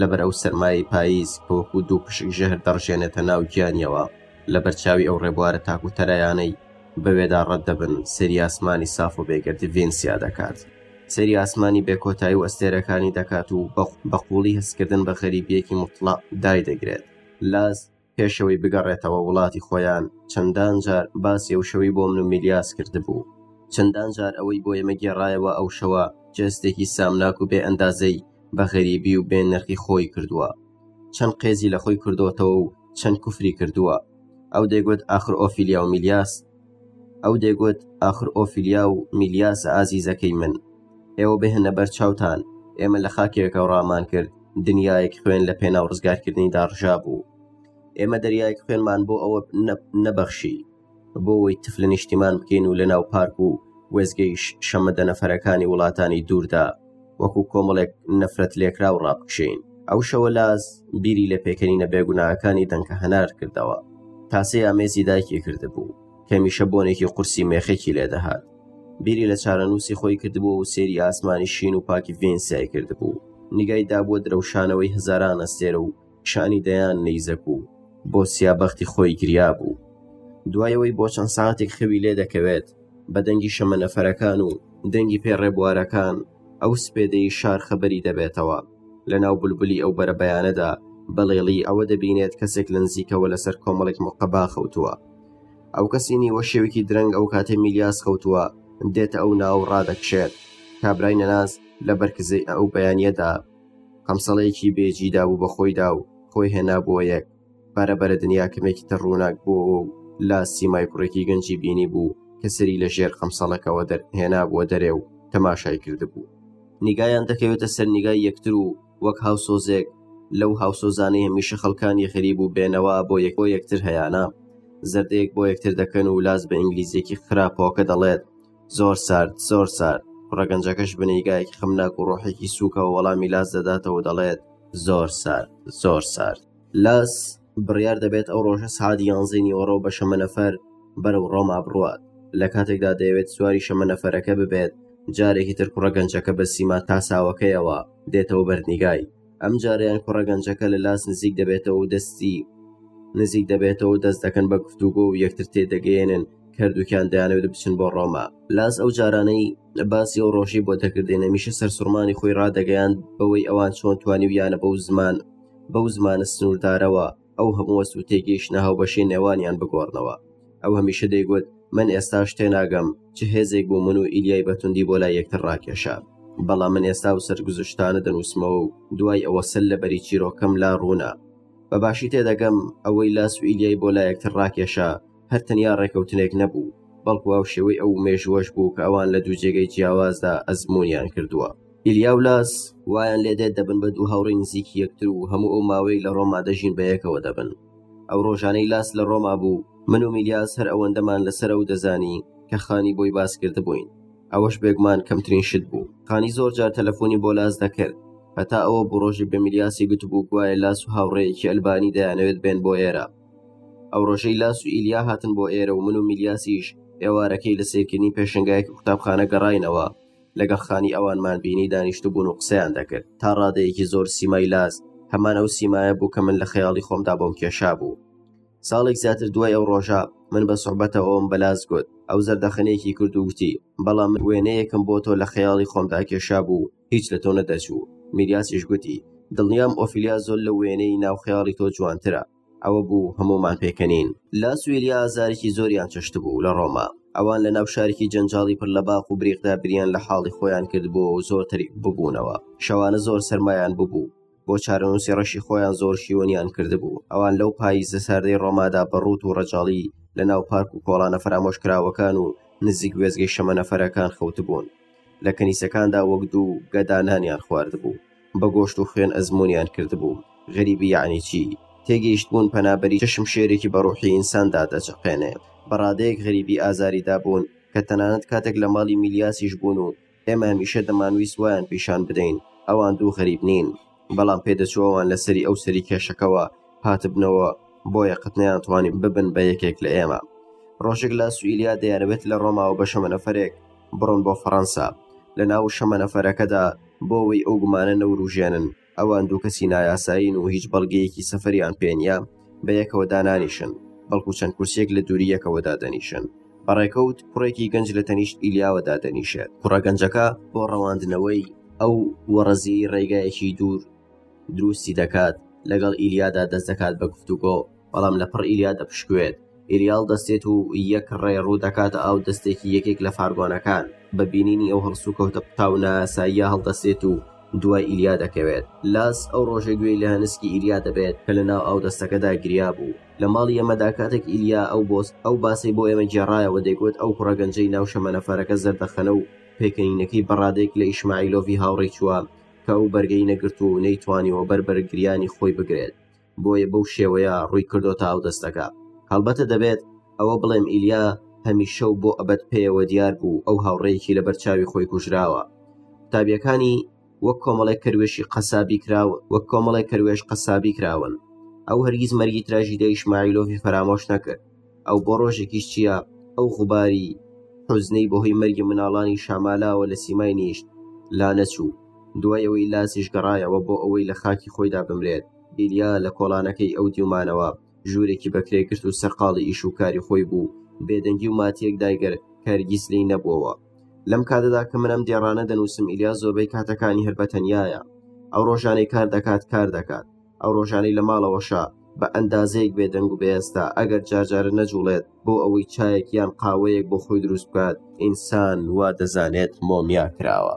لەبەر ئەو سەرمایەی پاییز کە وەکوو دوو پشک ژەهر دەڕژێنێتە ناو گیانیەوە، لەبەر چاوی ئەو ڕێبوارە تاک و تەرایانەی بەوێدا ڕەت دەبن، سەیری ئاسمانی ساف و بێ گەردی ڤینسیا دەکات. سەیری ئاسمانی بێ کۆتایی و ئەستێرەکانی دەکات و بە قووڵی هەستکردن بە غەریبییەکی موتڵەق دایدەگرێت. لاس. پێشەوەی بگەڕێتەوە وڵاتی خۆیان چەندان جار باسی ئەو شەوی بۆ من و میلیاس کردبوو چەندان جار ئەوەی بۆ ئێمە گێڕایەوە ئەو شەوە جێستێکی سامناک و بێ ئەندازەی بە غەریبی و بێ نرخی خۆی کردووە چەند قێزی لە خۆی کردوەتەوە و چەند کوفری کردووە ئەو دەیگوت ئاخر ئۆفیلیا و میلیاس ئەو دەیگوت ئاخر ئۆفیلیا و میلیاسە ئازیزەکەی من ئێوە بهێنە بەر چاوتان ئێمە لە خاکێکەوە ڕامان کرد دنیایەک خوێن لە پێناو ڕزگارکردنی داڕژا بوو ئێمە دەریایەک خوێنمان بۆ ئەوە نەبەخشی بۆ ئەوەی تف لە نیشتیمان بکەین و لە ناو پارک و وێزگەی شەمەدە نەفەرەکانی وڵاتانی دووردا وەکو کۆمەڵێک نەفرەت لێکراو ڕابکشێین ئەو شەوە لاس بیری لە پێکەنینە بێگوناهەکانی دەنکە هەنار کردەوە تاسەی ئامێزی دایکی کردبوو کەمیشە بۆنێکی قورسی مێخێکی لێدەهات بیری لە چارەنووسی خۆی کردبوو و سێری ئاسمانی شین و پاکی ڤینسای کردبوو نیگای دابووە درەوشانەوەی هزاران ئەستێرە و شانی دەیان نەیزەک و بۆ سیابەختی خۆی گریا بوو دوایەوەی بۆ چەند ساعتێک خەوی لێ دەکەوێت بە دەنگی شەمە نەفەرەکان و دەنگی پێ ڕێبوارەکان ئەو سپێدەی شار خەبەری دەبێتەوە لە ناو بولبولی ئەو بەرە بەیانەدا بەڵێڵی ئەوە دەبینێت کەسێک لە نزیکەوە لەسەر کۆمەڵێک مقەبا خەوتووە ئەو کەسی نیوە شێوکی درەنگ ئەو کاتێ میلیاس خەوتووە دێتە ئەو ناو ڕادەکشێت کابرای نەناس لە بەرکزەی ئەو بەیانیەدا قەمسەڵەیەکی بێ جیدا بوو بە خۆیدا و خۆی هێنا بۆ یەک بارە بەرە دنیا کەمێکی تە ڕووناک بۆ و لا سیمای کوڕێکی گەنجی بینی بوو کە سەری لە ژێر قەمسەڵەکەەوە دەرهێنا بۆ دەرێ و تەماشای کردبوو نیگایان دەکەوێتە سەر نیگای یەکتر و وەک هاوسۆزێک لەو هاوسۆزانەی هەمیشە خەڵکانی غریب و بێنەوە بۆ یەک بۆ یەکتر هەیەە زەردەیەک بۆ یەکتر دەکەن و لاس بە ئینگلیزیەکی خراپەوەکە دەڵێت زۆر سارد زۆر سارد کوڕە گەنجەکەش بنیگایەکی خەمناک و ڕۆحێکی سووکەوە وەڵامی لاس دەداتەوە دەڵێت زۆر سارد زۆر سارد لاس بڕیار دەبێت ئەو ڕۆژە سعادی یانزینی وەڕۆ بە شەمە نەفەر بەرەو ڕۆما بڕوات لە کاتێکدا دەیەوێت سواری شەمە نەفەرەکە ببێت جارێکی تر کوڕە گەنجەکە بە سیما تاساوەکەیەوە دێتەوە بەرنیگای ئەم جارەیان کوڕە گەنجەکە لە لاس نزیک دەبێتەوە و دەستی نزیک دەبێتەوە دەست دەکەن بە گفتوگۆ و یەکتر تێدەگەیەنن کردووکیان دەیانەوێت بچن بۆ ڕۆما لاس ئەو جارانەی باسی ئەو ڕۆژی بۆ دەکردێنە میشە سەرسوڕمانی خۆی ڕادەگەیان بەوەی ئەوان چۆن توانی و یانە بەو زمان بەو زمانە سنووردارەوە ئەو هەمووەست و تێگەیشتە هاوبەشی نێوانیان بگۆڕنەوە ئەو هەمیشە دەیگوت من ئێستا شتێ ناگەم چ هێزێک بوو من و ئیلیای بەتوندی بۆ لای یەکتر ڕاکێشە بەڵام من ئێستا و سەرگزشتانە دەنووسمەوە و دوای ئەوە سەر لە بەری چیرۆکەم لا ڕوونە بەباشی تێدەگەم ئەوەی لاس و ئیلیای بۆ لایەکتر ڕاکێشە هەر تەنیا ڕێکەوتنێک نەبوو بەڵکو ئەو شێوەی ئەو مێژوەش بوو کە ئەوان لە دوو جێگەی جیاوازدا ئەزمونیان کردووە ئیلیا و لاس وایان لێدێت دەبن بە دوو هاوڕی نزیکی یەکتر و هەموو ئەو ماوەی لە ڕۆما دەژین بە یەکەوە دەبن ئەو ڕۆژانەی لاس لە ڕۆما بوو من و میلیاس هەر ئەوەندەمان لەسەر ئەو دەزانی کە خانی بۆی باس کرد بووین ئەوەش بێگومان کەمترین شت بوو خانی زۆر جار تەلەفۆنی بۆ لاس دەکرد هەتا ئەوە بڕۆژی بە میلیاسی گوتبوو گوایە لاس و هاوڕێیەکی ئەلبانی دەیانەوێت بێن بۆ ئێرە ئەو ڕۆژەی لاس و ئیلیا هاتن بۆ ئێرە و من و میلیاسیش ئێوارەکەی لە سیرکردنی پێشنگایەکی قوتابخانە گەڕینەوە لەگەڵ خانی ئەوانمان بینی دانیشت بوون و قسەیان دەکرد تا ڕادەیەکی زۆر سیمای لاس هەمان ئەو سیمایە بوو کە من لە خەیاڵی خۆمدا بۆم کێشا بوو ساڵێک زیاتر دوای ئەو ڕۆژە من بە سوحبەتەوەم بەلاس گوت ئەو زەردەخەنێکی کرد و وتی بەڵام من وێنەیەکم بۆ تۆ لە خەیاڵی خۆمدا کێشا بوو هیچ لە تۆ نەدەچوو میریاسیش گوتی دڵنیام ئۆفیلیا زۆر لە وێنەی ناو خەیاڵی تۆ جوانترە ئەوە بوو هەمومان پێکەنین لاس و ئیلیا ئازارێکی زۆریان چەشت بوو لە ڕۆما ئەوان لە ناو شارێکی جەنجاڵی پر لە باق و بریقدا بریان لە حاڵی خۆیان کردبووەوە زۆر تەریک ببوونەوە شەوانە زۆر سەرمایان ببوو بۆ چارەنووسی ڕەشی خۆیان زۆر شیوەنیان کردبوو ئەوان لەو پاییزە ساردەی ڕۆمادا بە ڕووت و ڕەجاڵی لە ناو پارک و کۆڵانە فەرامۆشکراوەکان و نزیک وێزگەی شەمەنەفەرەکان خەوتبوون لە کەنیسەکاندا وەک دوو گەدا نانیان خواردبوو بە گۆشت و خوێن ئەزمونیان کردبوو غەریبی یەعنی چی تێگەیشتبوون پەنابەری چ شمشێرێکی بە ڕوحی ئینساندا دەچەقێنێ بە ڕادەیەک غەریبی ئازاری دابوون کە تەنانەت کاتێک لە ماڵی میلیاسیش بوون و ئێمە هەمیشە دەمانویست وایان پیشان بدەین ئەوان دوو غەریب نین بەڵام پێدەچوو ئەوان لە سەری ئەو سەری کێشەکەوە هاتبنەوە بۆیە قەت نەیانتوانی ببن بە یەکێک لە ئێمە ڕۆژێک لە سوئیلیا دەیانەوێت لە ڕۆماوە بە شەمەنەفرێک بڕۆن بۆ فەڕەنسا لە ناو شەمەنەفەرەکەدا بۆەوەی ئەو گومانە نەوروژێنن ئەوان دوو کەسی نایاسایین و هیچ بەڵگەیەکی سەفەریان پێ نییە، بەیەکەوە دانانیشن، بەڵکو چەند کورسیەک لە دووری یەکەوە دادەنیشن. بە ڕێکەوت کوڕێکی گەنج لە تەنیشت ئیلیاوە دادەنیشێت. کوڕە گەنجەکە بۆ ڕەواندنەوەی ئەو وەڕەزیی ڕێگایەکی دوور دروستی دەکات، لەگەڵ ئیلیادا دەست دەکات بە گفتوگۆ، بەڵام لە پڕ ئیلیا دەپشکوێت ئیریال دەستێت و یەک ڕێ ڕوو دەکاتە ئاو دەستێکی یەکێک لە فارگۆنەکان بە بینینی ئەو هەڵسو کەوتە پتاو ناساییە هەڵدەستێت و دوای ئیلیا دەکەوێت لاس ئەو ڕۆژە گوێی لە هەنسکی ئیلیا دەبێت کە لە ناو ئاو دەستەکەدا گریا بوو لە ماڵی ئەمەدا کاتێک ئیلیا ئەو بۆست ئەو باسی بۆ ئێمە گێڕایەوە دەگوت ئەو کوڕەگەنجەی ناو شەمەنەفەرەکە زەردەخەنە و پێکەنینەکەی بەڕادێک لە ئیشماعیلۆڤی هاوڕێی چووە کە ئەو بەرگەی نەگرت و نەیتوانیەوە بەر بەرگریانی خۆی بگرێت بۆیە بەو شێوەیە ڕووی کردۆتە ئاو دەستەکە هەڵبەتە دەبێت ئەوە بڵێم ئیلیا هەمیشە و بۆ ئەبەت پێیەوە دیار بوو ئەو هاوڕێیەکی لە بەرچاوی خۆی کوژراوە قوتابیەکانی وەک کۆمەڵێک کەروێشی قەسابی کراوە وەک کۆمەڵێک کەروێش قەسابی کراون ئەو هەرگیز مەرگی تراژی دەیش مایلۆڤی فەرامۆش نەکرد ئەو بۆ ڕۆژێکیش چییە ئەو غوباری حوزنەی بەهۆی مەرگی مناڵانی شامالاوە لە سیمای نیشت لا نەچوو دوای ئەوەی لاسیش گەڕایەوە بۆ ئەوەی لە خاکی خۆیدا بمرێت ئیلیا لە کۆڵانەکەی ئەو دیو مانەوە ژوورێکی بەکرێ گرت و سەرقاڵی ئیش و کاری خۆی بوو بێدەنگی و ماتیەک دایگەر کەرگیز لی نەبووەوە لەم کاتەدا کە منم دێڕانە دەنووسم ئیلیا زۆربەی کاتەکانی هەر بەتەنیایە ئەو ڕۆژانەی کار دەکات کار دەکات ئەو ڕۆژانەی لە ماڵەوەشە بە ئەندازەیەک بێدەنگ و بێستا ئەگەر جارجارە نەجوڵێت بۆ ئەوەی چایەک یان قاوەیەک بۆ خۆی دروست بکات ئینسان وا دەزانێت مۆمیا کراوە.